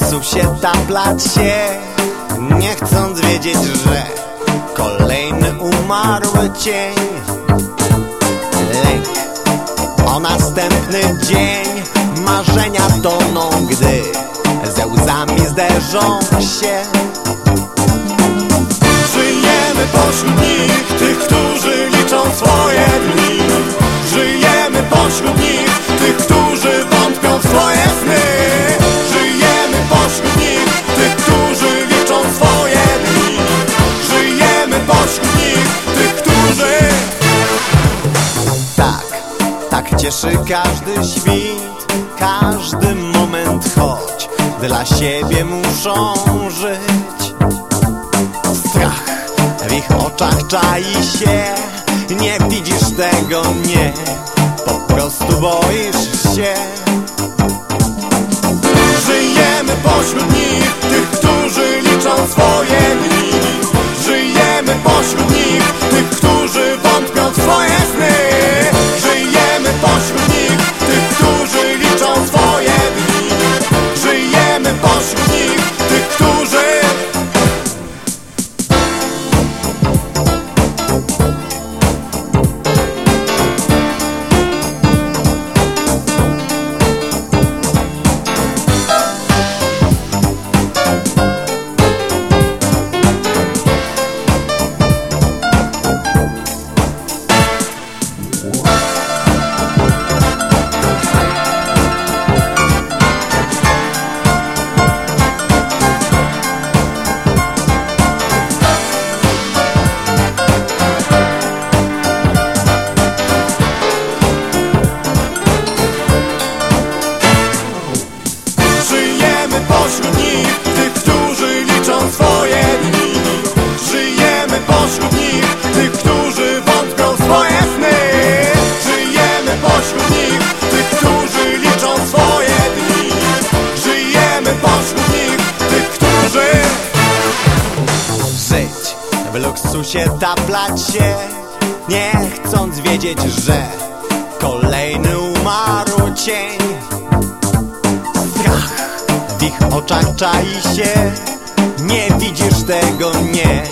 luksusie się taplać się Nie chcąc wiedzieć, że Kolejny umarły cień. Lęk o następny dzień Marzenia toną, gdy Ze łzami zderzą się. Żyjemy pośród cieszy każdy świt Każdy moment, choć dla siebie muszą żyć. Strach w ich oczach czai się Nie widzisz tego, nie. Po prostu boisz się w luksusie taplać się Nie chcąc wiedzieć, że Kolejny umarł cień. Strach w ich oczach czai się Nie widzisz tego, nie